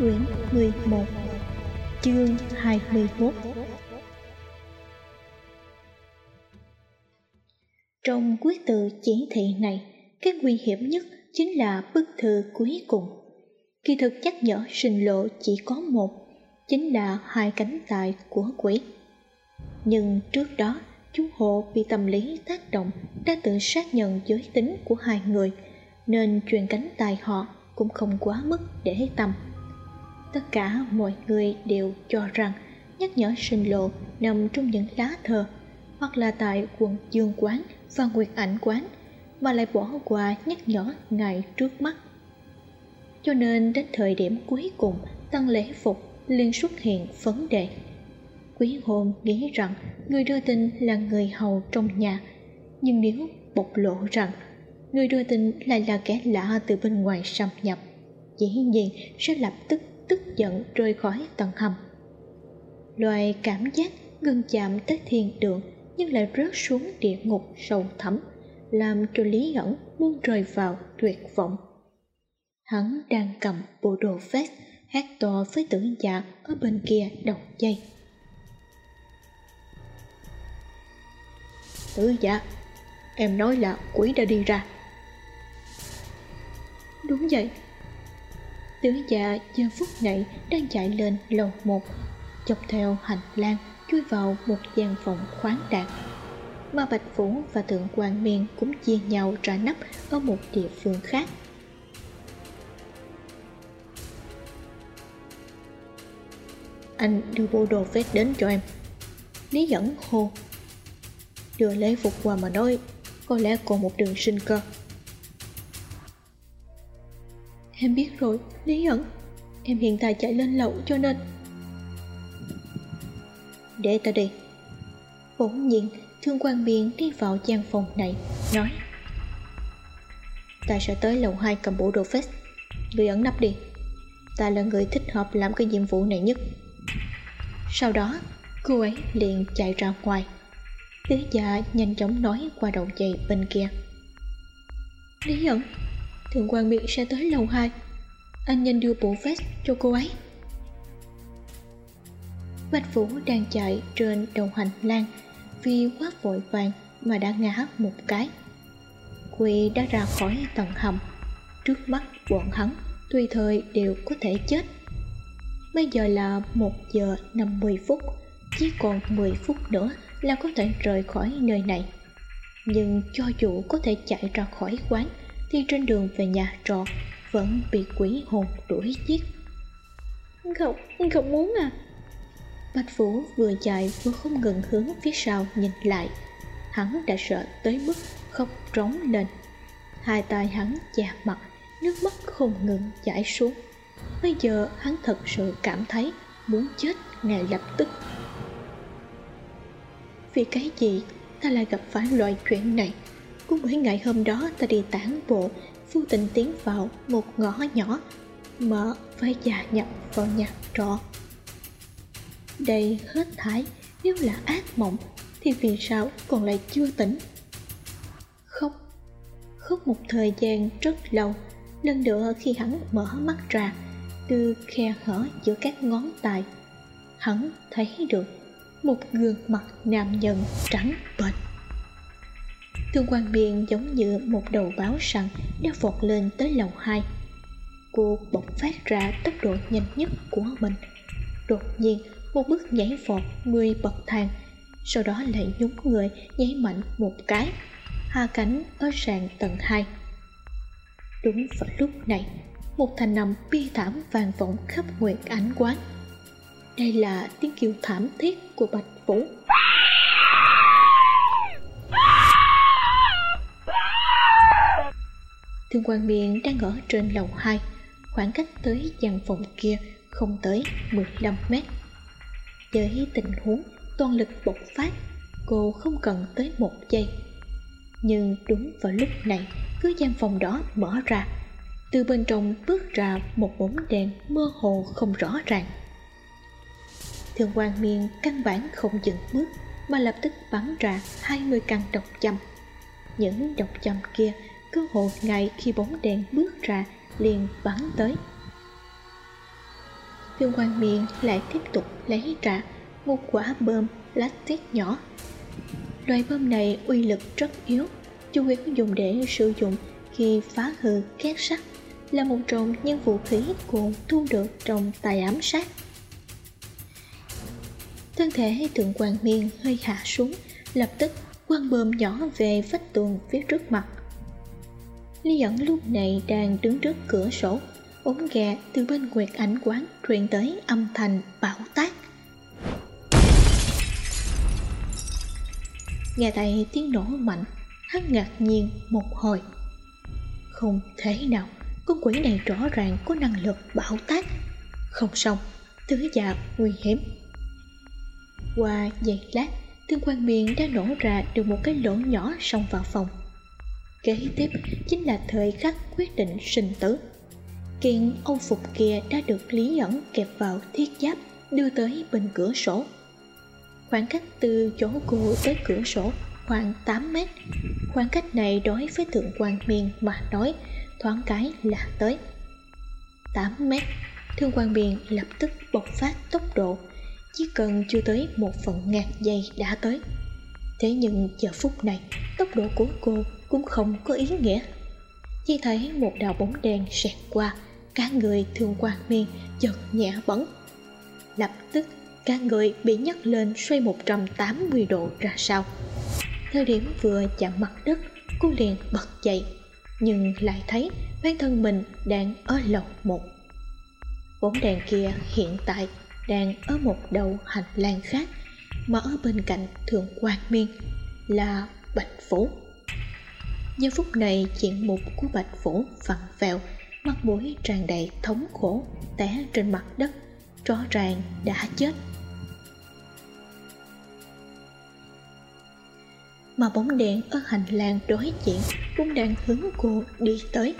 Quyển 11 Chương 21 Trong quyết tự chỉ thị này, cái nguy hiểm nhất chính là bức thư cuối cùng. Kỳ thực nhắc nhở sinh lộ chỉ có một, chính là hai cánh tài của quỷ. Nhưng trước đó, chú hộ bị tâm lý tác động đã tự xác nhận giới tính của hai người, nên truyền cánh tài họ cũng không quá mức để tâm tất cả mọi người đều cho rằng nhắc nhở sinh lộ nằm trong những lá thơ hoặc là tại quận dương quán và nguyệt ảnh quán, mà lại bỏ qua nhắc nhở ngày trước mắt. Cho nên đến thời điểm cuối cùng tăng lễ phục liên xuất hiện vấn đề. Quý hôn nghĩ rằng người đưa tin là người hầu trong nhà, nhưng nếu bộc lộ rằng người đưa tin lại là kẻ lạ từ bên ngoài xâm nhập, dĩ nhiên sẽ lập tức tức giận rơi khỏi tầng hầm. Loài cảm giác gần chạm tới thiên đường nhưng lại rớt xuống địa ngục sâu thẳm, làm cho lý ẩn muốn rơi vào tuyệt vọng. Hắn đang cầm bộ đồ vest, hát to với tử dạ ở bên kia đầu dây. Tử dạ em nói là quỷ đã đi ra. Đúng vậy Tử dạ giờ phút này đang chạy lên lầu một, Dọc theo hành lang chui vào một gian phòng khoáng đạt. Mà Bạch Vũ và Thượng quan Miên cũng chia nhau ra nắp ở một địa phương khác. Anh đưa bộ đồ vest đến cho em. Lý dẫn hô, Đưa lấy phục quà mà nói, Có lẽ còn một đường sinh cơ. Em biết rồi, Lý ẩn Em hiện tại chạy lên lầu cho nên. Để ta đi. Bỗng nhiên Thương quan biên đi vào gian phòng này Nói. Ta sẽ tới lầu 2 cầm bộ đồ vest Người ẩn nắp đi. Ta là người thích hợp làm cái nhiệm vụ này nhất. Sau đó Cô ấy liền chạy ra ngoài. Tứ dạ nhanh chóng nói qua đầu dây bên kia. Lý ẩn Thượng quan Miện sẽ tới lầu 2 Anh nhanh đưa bộ vest cho cô ấy. Bạch Vũ đang chạy trên đầu hành lang Vì quá vội vàng mà đã ngã một cái. Quỳ đã ra khỏi tầng hầm. Trước mắt bọn hắn, Tùy thời đều có thể chết. Bây giờ là 1 giờ 50 phút, Chỉ còn 10 phút nữa là có thể rời khỏi nơi này. Nhưng cho dù có thể chạy ra khỏi quán thì trên đường về nhà trọ vẫn bị quỷ hồn đuổi giết. Không không muốn à? Bạch vũ vừa chạy vừa không ngừng hướng phía sau nhìn lại. Hắn đã sợ tới mức khóc trống lên. Hai tay hắn chà mặt nước mắt không ngừng chảy xuống. Bây giờ hắn thật sự cảm thấy muốn chết ngay lập tức. Vì cái gì ta lại gặp phải loại chuyện này của bởi ngày hôm đó, ta đi tản bộ, vô tình tiến vào một ngõ nhỏ, mở phải già nhập vào nhà trọ. Đây hết thảy nếu là ác mộng, thì vì sao còn lại chưa tỉnh? Khóc khóc một thời gian rất lâu, lần nữa khi hắn mở mắt ra, từ khe hở giữa các ngón tay, hắn thấy được một gương mặt nam nhân trắng bệch. Thương quan biên giống như một đầu báo săn đã vọt lên tới lầu 2 Cô bộc phát ra tốc độ nhanh nhất của mình. Đột nhiên, một bước nhảy vọt, người bậc thang, Sau đó lại nhún người nhảy mạnh một cái. Hạ cánh ở sàn tầng 2 Đúng vào lúc này, Một thành nằm bi thảm vàng vọng khắp nguyệt ánh quán. Đây là tiếng kêu thảm thiết của Bạch Vũ. Thương quan miên đang ở trên lầu 2 Khoảng cách tới gian phòng kia không tới 15 mét. Với tình huống toàn lực bộc phát, Cô không cần tới một giây. Nhưng đúng vào lúc này, Cứ gian phòng đó mở ra. Từ bên trong bước ra một bóng đèn mơ hồ không rõ ràng. Thường quan miên căn bản không dừng bước, Mà lập tức bắn ra 20 căn độc châm. Những độc châm kia cơ hồ ngay khi bóng đèn bước ra, liền bắn tới. Thương quan miên lại tiếp tục lấy ra một quả bơm lactic nhỏ. Loại bơm này uy lực rất yếu, chủ yếu dùng để sử dụng khi phá hư két sắt, là một trong những vũ khí cô thu được trong tài ám sát. Thân thể thượng quan miên hơi hạ xuống, lập tức quăng bơm nhỏ về vách tường phía trước mặt lý dẫn lúc này đang đứng trước cửa sổ ống gà từ bên quẹt ảnh quán truyền tới âm thanh bão tác. nghe thấy tiếng nổ mạnh, hắn ngạc nhiên một hồi không thể nào, con quỷ này rõ ràng có năng lực bão tác. không xong, thứ già nguy hiểm qua giây lát tương quan miệng đã nổ ra được một cái lỗ nhỏ xông vào phòng kế tiếp chính là thời khắc quyết định sinh tử. Kiện âu phục kia đã được lý Nhẫn kẹp vào thiết giáp, đưa tới bên cửa sổ. Khoảng cách từ chỗ cô tới cửa sổ khoảng 8 mét. Khoảng cách này đối với thượng quan miên mà nói, thoáng cái là tới. 8 mét thương quan miên lập tức bộc phát tốc độ, chỉ cần chưa tới một phần ngàn giây đã tới thế nhưng giờ phút này, tốc độ của cô cũng không có ý nghĩa. Chỉ thấy một đạo bóng đen xẹt qua, cả người thường quang miên chợt nhẹ bẩn lập tức, cả người bị nhấc lên xoay 180 độ ra sau. Thời điểm vừa chạm mặt đất, cô liền bật dậy, nhưng lại thấy bản thân mình đang ở lầu một. Bóng đèn kia hiện tại đang ở một đầu hành lang khác mà ở bên cạnh thượng quan miên là bạch phủ giờ phút này, chuyện mục của bạch phủ vặn vẹo, mặt mũi tràn đầy thống khổ, té trên mặt đất, rõ ràng đã chết. Mà bóng đèn ở hành lang đối diện cũng đang hướng cô đi tới.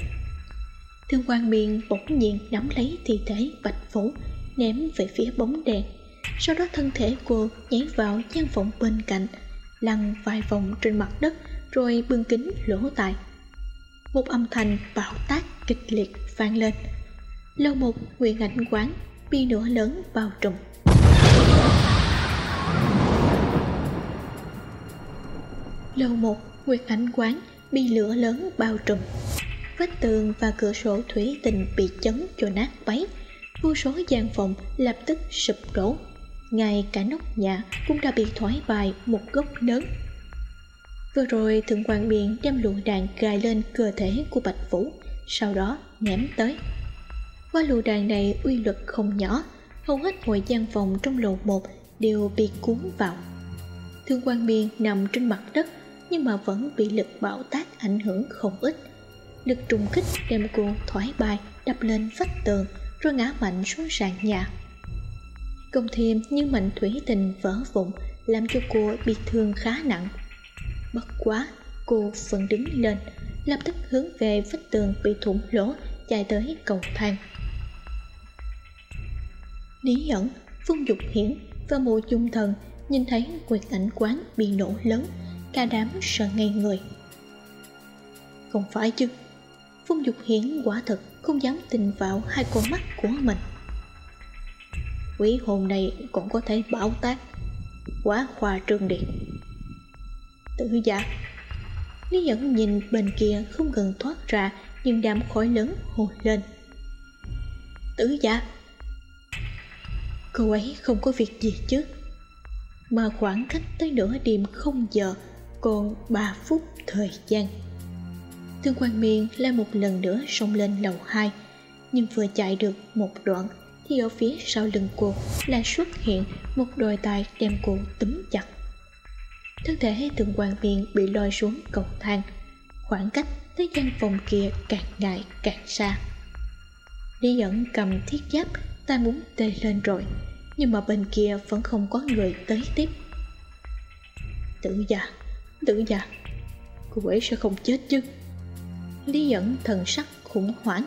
Thương quan miên bỗng nhiên nắm lấy thi thể bạch phủ ném về phía bóng đèn sau đó thân thể cô nhảy vào gian phòng bên cạnh, lăn vài vòng trên mặt đất rồi bưng kính lỗ tai. Một âm thanh bạo tác kịch liệt vang lên. Lâu một nguyện ảnh quán bị nửa lớn bao trùm lâu một nguyệt ảnh quán bị lửa lớn bao trùm. Vách tường và cửa sổ thủy tinh bị chấn cho nát bấy. Vô số gian phòng lập tức sụp đổ ngay cả nóc nhà cũng đã bị thoái bài một góc lớn. Vừa rồi thượng quan biện đem lụa đạn gài lên cơ thể của bạch vũ, sau đó ném tới. Qua lụa đạn này uy lực không nhỏ, hầu hết mọi gian phòng trong lầu một đều bị cuốn vào. Thương quan biên nằm trên mặt đất, nhưng mà vẫn bị lực bão tác ảnh hưởng không ít. Lực trùng kích đem cô thoái bài đập lên vách tường, rồi ngã mạnh xuống sàn nhà cộng thêm những mảnh thủy tình vỡ vụn, làm cho cô bị thương khá nặng. Bất quá, cô vẫn đứng lên, lập tức hướng về vách tường bị thủng lỗ, chạy tới cầu thang. Lý ẩn phương dục hiển và mộ chung thần nhìn thấy quyệt ảnh quán bị nổ lớn, cả đám sợ ngây người. Không phải chứ? Phương Dục Hiển quả thật không dám tin vào hai con mắt của mình quý hôm nay còn có thể bảo tác Quá khoa trương đi. Tử giả, Lý dẫn nhìn bên kia không gần thoát ra Nhưng đám khói lớn hồi lên. Tử giả Cô ấy không có việc gì chứ? Mà khoảng cách tới nửa đêm không giờ, Còn 3 phút thời gian. Thương quan miên lại một lần nữa xông lên lầu 2 Nhưng vừa chạy được một đoạn thì ở phía sau lưng cô lại xuất hiện một đôi tay đem cô túm chặt. Thân thể từng quan miên bị lôi xuống cầu thang. Khoảng cách tới căn phòng kia càng ngày càng xa. Lý dẫn cầm thiết giáp, ta muốn tê lên rồi, nhưng mà bên kia vẫn không có người tới tiếp. Tử già tử già, cô ấy sẽ không chết chứ? Lý dẫn thần sắc khủng hoảng.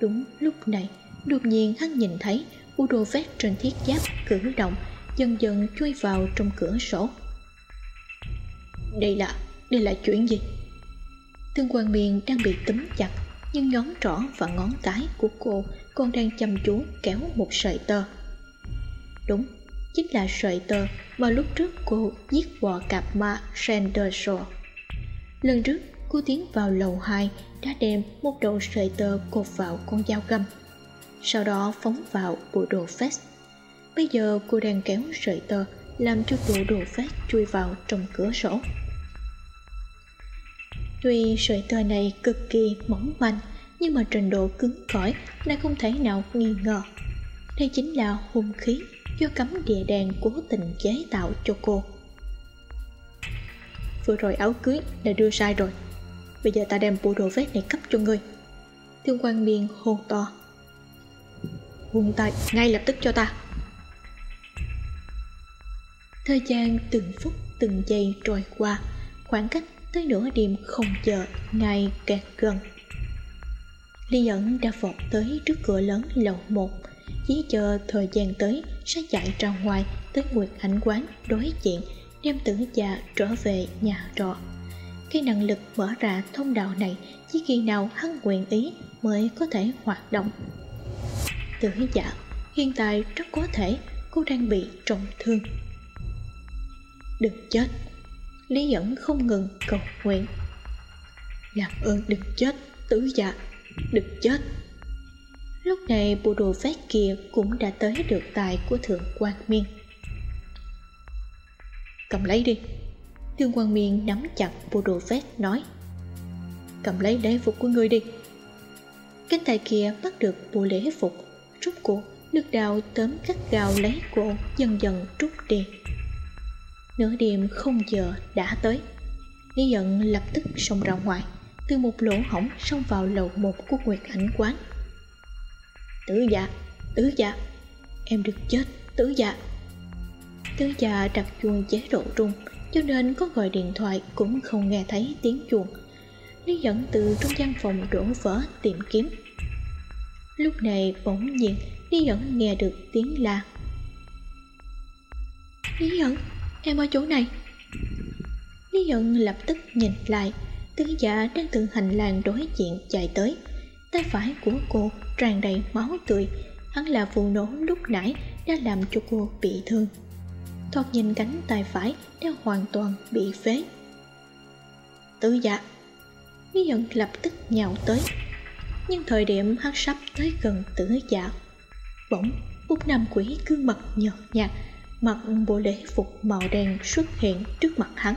Đúng lúc này đột nhiên hắn nhìn thấy u đồ vét trên thiết giáp cử động, dần dần chui vào trong cửa sổ. Đây là đây là chuyện gì? Tương quan miên đang bị túm chặt, nhưng ngón trỏ và ngón cái của cô còn đang chăm chú kéo một sợi tơ. Đúng, chính là sợi tơ mà lúc trước cô giết bò cạp ma Sanderson. Lần trước, cô tiến vào lầu 2 đã đem một đầu sợi tơ cột vào con dao găm sau đó phóng vào bộ đồ vest. Bây giờ cô đang kéo sợi tơ làm cho bộ đồ vest chui vào trong cửa sổ. Tuy sợi tơ này cực kỳ mỏng manh, nhưng mà trình độ cứng cỏi lại không thể nào nghi ngờ. Đây chính là hung khí do cấm địa đèn cố tình chế tạo cho cô. Vừa rồi áo cưới đã đưa sai rồi. Bây giờ ta đem bộ đồ vest này cấp cho ngươi. Thương quan miên hô to buông tay, ngay lập tức cho ta. Thời gian từng phút, từng giây trôi qua, khoảng cách tới nửa đêm không chờ, ngày càng gần. Lý ẩn đã vọt tới trước cửa lớn lầu một, Chỉ chờ thời gian tới sẽ chạy ra ngoài tới Nguyệt Ảnh Quán đối diện, Đem tử già trở về nhà trọ. Cái năng lực mở ra thông đạo này, chỉ khi nào hắn nguyện ý mới có thể hoạt động. Tử dạ hiện tại rất có thể cô đang bị trọng thương. Đừng chết. Lý dẫn không ngừng cầu nguyện. Làm ơn đừng chết, tử dạ Đừng chết. Lúc này bộ đồ vét kia cũng đã tới được tài của Thượng quan Miên. Cầm lấy đi. Thượng quan Miên nắm chặt bộ đồ vét nói. Cầm lấy lễ phục của ngươi đi. Cánh tay kia bắt được bộ lễ phục. Rút cuộc, nước đào tóm cắt gào lấy cổ, Dần dần rút đi. Nửa đêm không giờ đã tới. Lý giận lập tức xông ra ngoài, từ một lỗ hổng xông vào lầu một của nguyệt ảnh quán. Tử dạ tử dạ em được chết tử dạ tử dạ đặt chuông chế độ rung, cho nên có gọi điện thoại cũng không nghe thấy tiếng chuông. Lý dẫn từ trong gian phòng đổ vỡ tìm kiếm lúc này bỗng nhiên, lý dẫn nghe được tiếng la. Lý dẫn em ở chỗ này. Lý dẫn lập tức nhìn lại tứ giả đang từ hành lang đối diện chạy tới. Tay phải của cô tràn đầy máu tươi. Hắn là vụ nổ lúc nãy đã làm cho cô bị thương. Thoạt nhìn cánh tay phải đã hoàn toàn bị phế. Tứ giả. Lý ẩn lập tức nhào tới nhưng thời điểm hắn sắp tới gần tử giả, bỗng một nam quỷ gương mặt nhợt nhạt, mặc bộ lễ phục màu đen xuất hiện trước mặt hắn.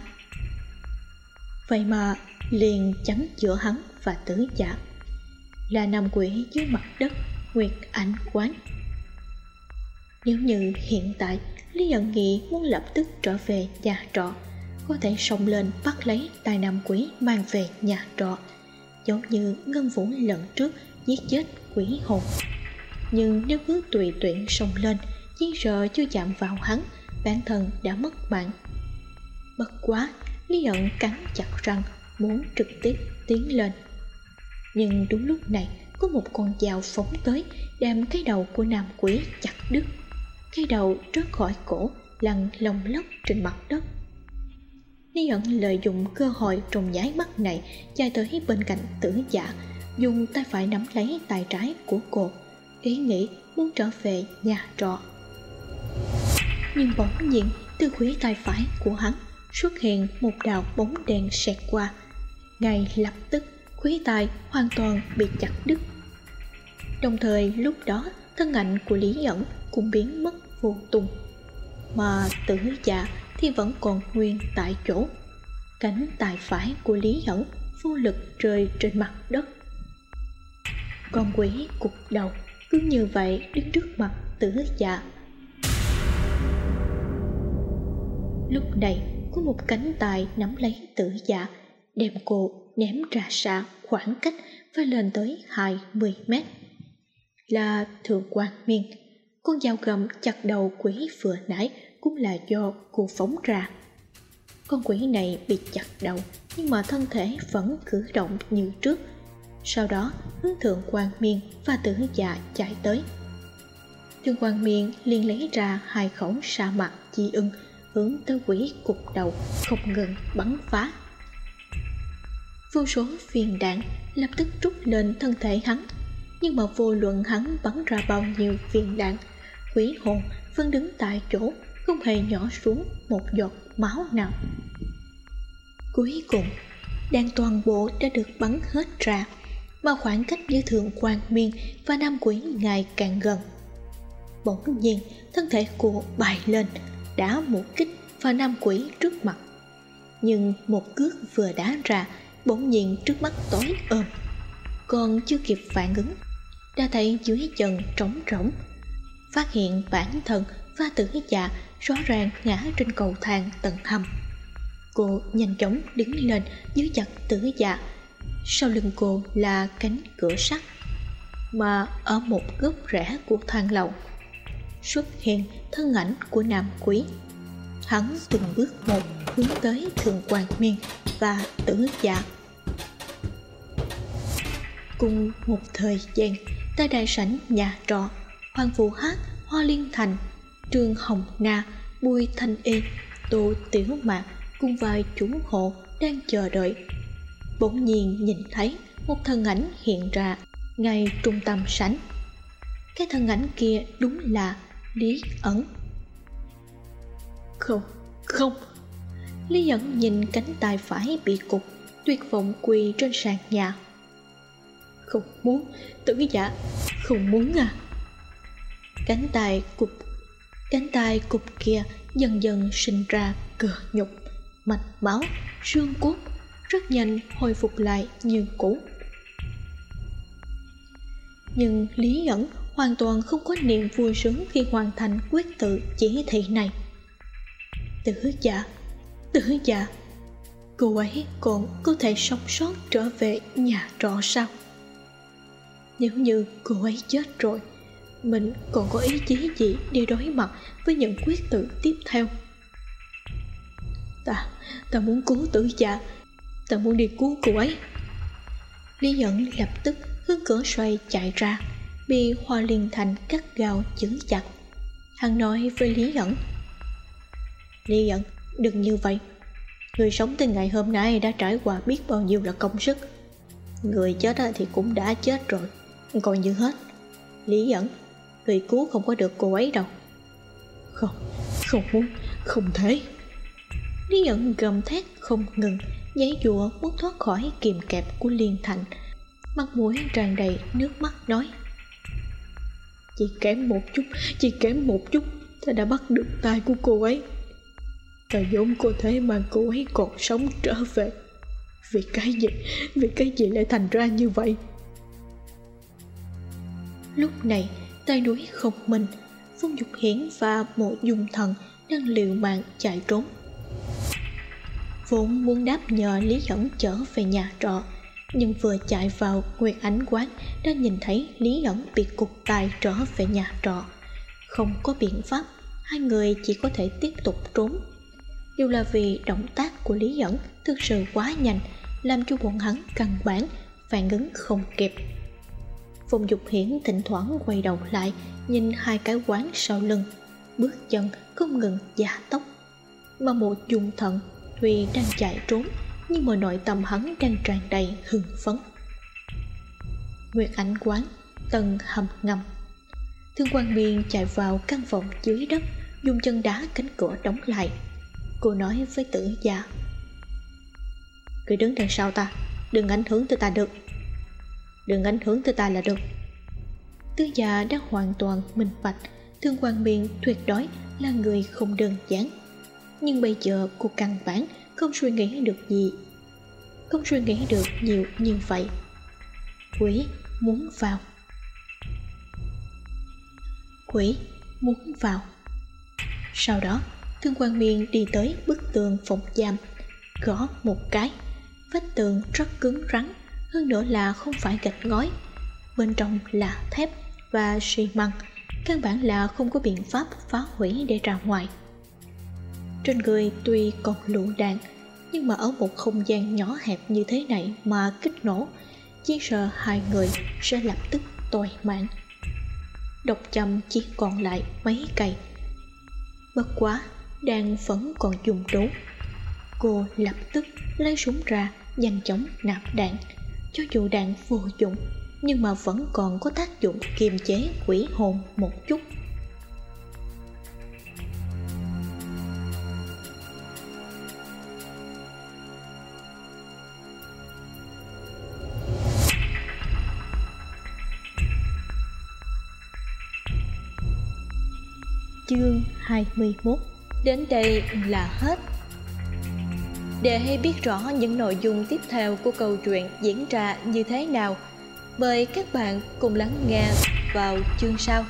Vậy mà liền chắn giữa hắn và tử giả là nam quỷ dưới mặt đất nguyệt ảnh quán. Nếu như hiện tại lý nhận nghị muốn lập tức trở về nhà trọ, có thể xông lên bắt lấy tài nam quỷ mang về nhà trọ giống như ngân vũ lần trước giết chết quỷ hồn. Nhưng nếu cứ tùy tuyển sông lên chỉ sợ chưa chạm vào hắn, bản thân đã mất mạng. Bất quá, lý ẩn cắn chặt răng, muốn trực tiếp tiến lên. Nhưng đúng lúc này, có một con dao phóng tới, đem cái đầu của nam quỷ chặt đứt. Cái đầu rớt khỏi cổ, lăn lông lóc trên mặt đất. Lý ẩn lợi dụng cơ hội trùng nháy mắt này, chạy tới bên cạnh tử giả, dùng tay phải nắm lấy tay trái của cô, ý nghĩ muốn trở về nhà trọ. Nhưng bỗng nhiên từ khủy tay phải của hắn xuất hiện một đạo bóng đèn xẹt qua. Ngay lập tức, khủy tay hoàn toàn bị chặt đứt. Đồng thời, lúc đó, thân ảnh của lý nhẫn cũng biến mất vô tung. Mà tử dạ thì vẫn còn nguyên tại chỗ. Cánh tay phải của lý nhẫn vô lực rơi trên mặt đất. Con quỷ cục đầu cứ như vậy đứng trước mặt tử dạ lúc này có một cánh tay nắm lấy tử dạ đem cô ném ra xa khoảng cách phải lên tới 20 mét. Là thượng quan miên, con dao gầm chặt đầu quỷ vừa nãy cũng là do cô phóng ra. Con quỷ này bị chặt đầu, nhưng mà thân thể vẫn cử động như trước. Sau đó, hướng thượng quan miên và tử dạ chạy tới. Thượng quan miên liền lấy ra hai khẩu sa mặt chi ưng, hướng tới quỷ cục đầu, không ngừng bắn phá vô số viên đạn lập tức trút lên thân thể hắn, nhưng mà vô luận hắn bắn ra bao nhiêu viên đạn, quỷ hồn vẫn đứng tại chỗ không hề nhỏ xuống một giọt máu nào. Cuối cùng đạn toàn bộ đã được bắn hết ra, mà khoảng cách giữa thượng quan miên và nam quỷ ngày càng gần. Bỗng nhiên, thân thể của bay lên đá một kích và nam quỷ trước mặt. Nhưng một cước vừa đá ra, bỗng nhiên trước mắt tối ôm. Còn chưa kịp phản ứng, đã thấy dưới chân trống rỗng, phát hiện bản thân và tử dạ rõ ràng ngã trên cầu thang tầng hầm. Cô nhanh chóng đứng lên giữ chặt tử dạ. Sau lưng cô là cánh cửa sắt, mà ở một góc rẽ của thang lầu xuất hiện thân ảnh của nam quý hắn từng bước một hướng tới thượng quan miên và tử dạ. Cùng một thời gian tại đại sảnh nhà trọ hoàng phụ hát hoa liên thành trương hồng na bùi thanh y tô tiểu mạc cùng vài chủ hộ đang chờ đợi. Bỗng nhiên nhìn thấy một thân ảnh hiện ra ngay trung tâm sảnh. Cái thân ảnh kia đúng là lý ẩn. Không không. Lý ẩn nhìn cánh tay phải bị cục tuyệt vọng quỳ trên sàn nhà. Không muốn tử giả dạ, không muốn à. Cánh tay cục cánh tay cục kia dần dần sinh ra cờ nhục, mạch máu, xương cốt, rất nhanh hồi phục lại như cũ. Nhưng lý ẩn hoàn toàn không có niềm vui sướng khi hoàn thành quyết tự chỉ thị này. Tử giả tử giả, cô ấy còn có thể sống sót trở về nhà trọ sao? Nếu như cô ấy chết rồi mình còn có ý chí gì để đối mặt với những quyết tử tiếp theo? Ta ta muốn cứu tử dạ ta muốn đi cứu cô ấy. Lý dẫn lập tức hướng cửa xoay chạy ra, bị hoa liên thành cắt gao giữ chặt hắn nói với lý dẫn lý dẫn đừng như vậy. Người sống từ ngày hôm nay đã trải qua biết bao nhiêu là công sức. Người chết thì cũng đã chết rồi. Còn như hết. Lý dẫn người cứu không có được cô ấy đâu. Không không muốn, không thể. Lý nhận gầm thét không ngừng, giấy dùa muốn thoát khỏi kìm kẹp của liên thành. Mặt mũi tràn đầy nước mắt nói, chỉ kém một chút, chỉ kém một chút ta đã bắt được tay của cô ấy. Ta vốn có thể mà cô ấy còn sống trở về. Vì cái gì, vì cái gì lại thành ra như vậy? Lúc này tay núi không mình phong dục hiển và mộ dung thần đang liều mạng chạy trốn. Vốn muốn đáp nhờ lý dẫn trở về nhà trọ, nhưng vừa chạy vào nguyệt ánh quán đã nhìn thấy lý ẩn bị cục tài trở về nhà trọ. Không có biện pháp, hai người chỉ có thể tiếp tục trốn. Dù là vì động tác của lý ẩn thực sự quá nhanh, làm cho bọn hắn căn bản phản ứng không kịp. Phùng Dục Hiển thỉnh thoảng quay đầu lại, Nhìn hai cái quán sau lưng. Bước chân không ngừng giả tốc. Mà một dùng thận Tuy đang chạy trốn, Nhưng mà nội tâm hắn đang tràn đầy hưng phấn. Nguyệt ảnh quán, Tầng hầm ngầm. Thương quan viên chạy vào căn phòng dưới đất, Dùng chân đá cánh cửa đóng lại. Cô nói với tử gia Cứ đứng đằng sau ta, Đừng ảnh hưởng tới ta được đừng ảnh hưởng tới ta là được. Tứ già đã hoàn toàn minh bạch, thương quan miên tuyệt đối là người không đơn giản. Nhưng bây giờ cô căn bản không suy nghĩ được gì. Không suy nghĩ được nhiều như vậy. Quỷ muốn vào. Quỷ muốn vào. Sau đó, thương quan miên đi tới bức tường phòng giam, gõ một cái, vách tường rất cứng rắn hơn nữa là không phải gạch ngói. Bên trong là thép và xi măng, căn bản là không có biện pháp phá hủy để ra ngoài. Trên người tuy còn lựu đạn, nhưng mà ở một không gian nhỏ hẹp như thế này mà kích nổ, chỉ sợ hai người sẽ lập tức tồi mạng. Độc châm chỉ còn lại mấy cây. Bất quá đang vẫn còn dùng đủ. Cô lập tức lấy súng ra, nhanh chóng nạp đạn cho dù đạn vô dụng, nhưng mà vẫn còn có tác dụng kiềm chế quỷ hồn một chút. Chương 21 Đến đây là hết. Để hay biết rõ những nội dung tiếp theo của câu chuyện diễn ra như thế nào? Mời các bạn cùng lắng nghe vào chương sau.